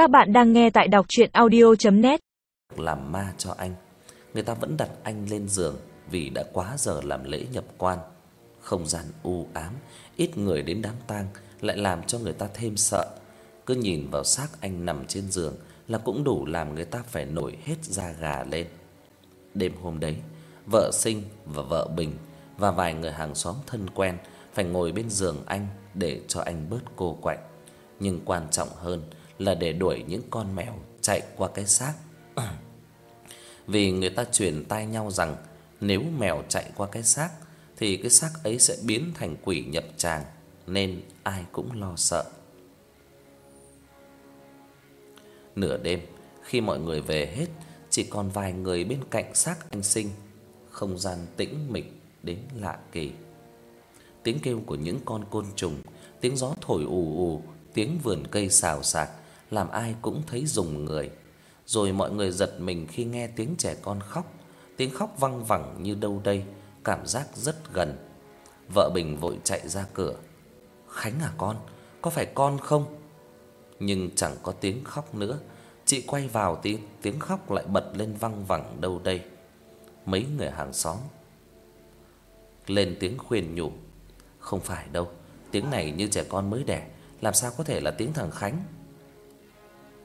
Các bạn đang nghe tại đọc audio net Làm ma cho anh. Người ta vẫn đặt anh lên giường vì đã quá giờ làm lễ nhập quan. Không gian u ám, ít người đến đám tang lại làm cho người ta thêm sợ. Cứ nhìn vào xác anh nằm trên giường là cũng đủ làm người ta phải nổi hết da gà lên. Đêm hôm đấy, vợ Sinh và vợ Bình và vài người hàng xóm thân quen phải ngồi bên giường anh để cho anh bớt cô quạnh. Nhưng quan trọng hơn là để đuổi những con mèo chạy qua cái xác. Vì người ta truyền tai nhau rằng nếu mèo chạy qua cái xác thì cái xác ấy sẽ biến thành quỷ nhập tràng nên ai cũng lo sợ. Nửa đêm, khi mọi người về hết, chỉ còn vài người bên cạnh xác anh Sinh, không gian tĩnh mịch đến lạ kỳ. Tiếng kêu của những con côn trùng, tiếng gió thổi ù ù, tiếng vườn cây xào xạc làm ai cũng thấy rùng người. Rồi mọi người giật mình khi nghe tiếng trẻ con khóc, tiếng khóc vang vẳng như đâu đây, cảm giác rất gần. Vợ Bình vội chạy ra cửa. "Khánh à con, có phải con không?" Nhưng chẳng có tiếng khóc nữa. Chị quay vào tiếng tiếng khóc lại bật lên vang vẳng đâu đây. Mấy người hàng xóm lên tiếng khuyên nhủ, "Không phải đâu, tiếng này như trẻ con mới đẻ, làm sao có thể là tiếng thằng Khánh?"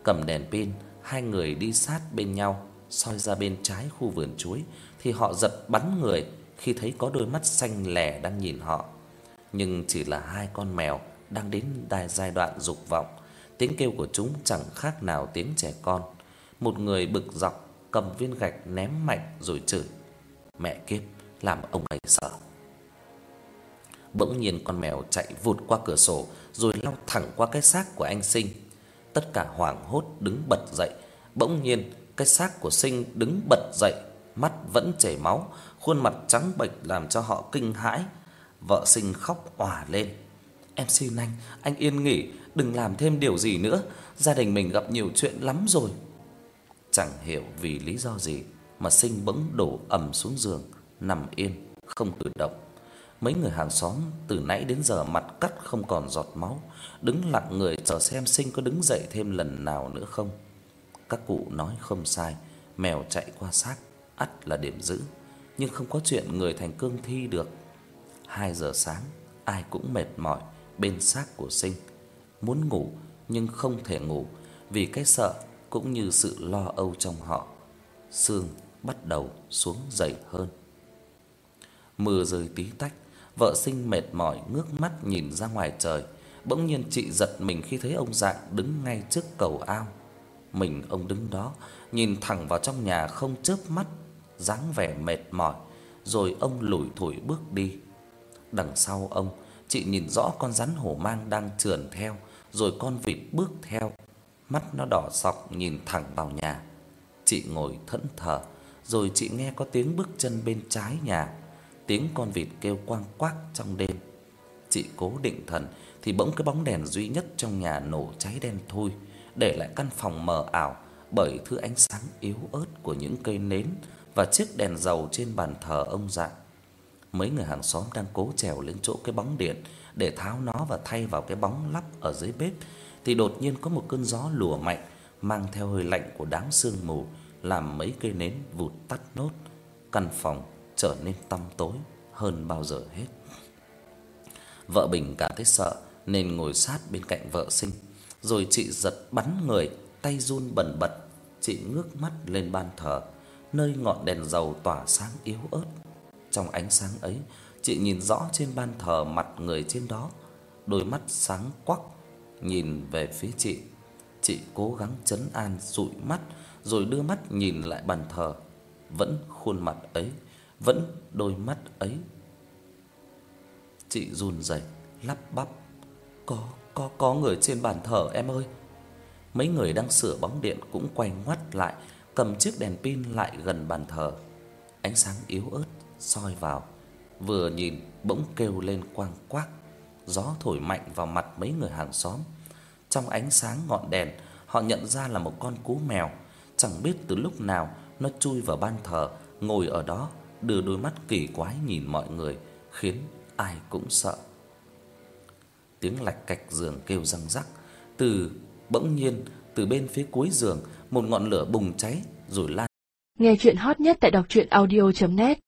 Cầm đèn pin, hai người đi sát bên nhau, soi ra bên trái khu vườn chuối thì họ giật bắn người khi thấy có đôi mắt xanh lẻ đang nhìn họ. Nhưng chỉ là hai con mèo đang đến đài giai đoạn dục vọng, tiếng kêu của chúng chẳng khác nào tiếng trẻ con. Một người bực dọc cầm viên gạch ném mạnh rồi chửi: "Mẹ kiếp, làm ông ấy sợ." Bỗng nhiên con mèo chạy vụt qua cửa sổ rồi lao thẳng qua cái xác của anh Sinh. Tất cả hoảng hốt đứng bật dậy. Bỗng nhiên, cái xác của Sinh đứng bật dậy, mắt vẫn chảy máu, khuôn mặt trắng bệch làm cho họ kinh hãi. Vợ Sinh khóc òa lên. "Em xin anh, anh yên nghỉ, đừng làm thêm điều gì nữa, gia đình mình gặp nhiều chuyện lắm rồi." Chẳng hiểu vì lý do gì mà Sinh bỗng đổ ầm xuống giường, nằm yên, không cử động. Mấy người hàng xóm từ nãy đến giờ mặt cắt không còn giọt máu, đứng lặng người chờ xem Sinh có đứng dậy thêm lần nào nữa không. Các cụ nói không sai, mèo chạy qua xác ắt là điểm dữ, nhưng không có chuyện người thành cương thi được. 2 giờ sáng, ai cũng mệt mỏi bên xác của Sinh, muốn ngủ nhưng không thể ngủ vì cái sợ cũng như sự lo âu trong họ. Sương bắt đầu xuống dày hơn. Mưa rơi tí tách, vợ Sinh mệt mỏi ngước mắt nhìn ra ngoài trời, bỗng nhiên chị giật mình khi thấy ông Dạng đứng ngay trước cầu ao. Mình ông đứng đó, nhìn thẳng vào trong nhà không chớp mắt, dáng vẻ mệt mỏi, rồi ông lủi thủi bước đi. Đằng sau ông, chị nhìn rõ con rắn hổ mang đang trườn theo, rồi con vịt bước theo. Mắt nó đỏ sọc nhìn thẳng vào nhà. Chị ngồi thẫn thờ, rồi chị nghe có tiếng bước chân bên trái nhà, tiếng con vịt kêu quang quác trong đêm. Chị cố định thần thì bỗng cái bóng đèn duy nhất trong nhà nổ cháy đen thui, để lại căn phòng mờ ảo bởi thứ ánh sáng yếu ớt của những cây nến và chiếc đèn dầu trên bàn thờ ông Dạng. Mấy người hàng xóm đang cố trèo lên chỗ cái bóng điện để tháo nó và thay vào cái bóng lắp ở dưới bếp thì đột nhiên có một cơn gió lùa mạnh mang theo hơi lạnh của đám sương mù làm mấy cây nến vụt tắt nốt. Căn phòng trở nên tăm tối hơn bao giờ hết. Vợ Bình cảm thấy sợ nên ngồi sát bên cạnh vợ Sinh, rồi chị giật bắn người, tay run bần bật, chị ngước mắt lên ban thờ, nơi ngọn đèn dầu tỏa sáng yếu ớt. Trong ánh sáng ấy, chị nhìn rõ trên ban thờ mặt người trên đó, đôi mắt sáng quắc nhìn về phía chị. Chị cố gắng trấn an dụi mắt rồi đưa mắt nhìn lại bàn thờ, vẫn khuôn mặt ấy, vẫn đôi mắt ấy. Chị run rẩy lắp bắp, "Có có có người trên bàn thờ em ơi." Mấy người đang sửa bóng điện cũng quay ngoắt lại, cầm chiếc đèn pin lại gần bàn thờ. Ánh sáng yếu ớt soi vào, vừa nhìn bỗng kêu lên quang quác. Gió thổi mạnh vào mặt mấy người hàng xóm. Trong ánh sáng ngọn đèn, họ nhận ra là một con cú mèo, chẳng biết từ lúc nào nó chui vào ban thờ, ngồi ở đó, đưa đôi mắt kỳ quái nhìn mọi người, khiến ai cũng sợ. Tiếng lạch cạch giường kêu răng rắc, từ bỗng nhiên từ bên phía cuối giường, một ngọn lửa bùng cháy rồi lan. Nghe chuyện hot nhất tại đọc truyện audio net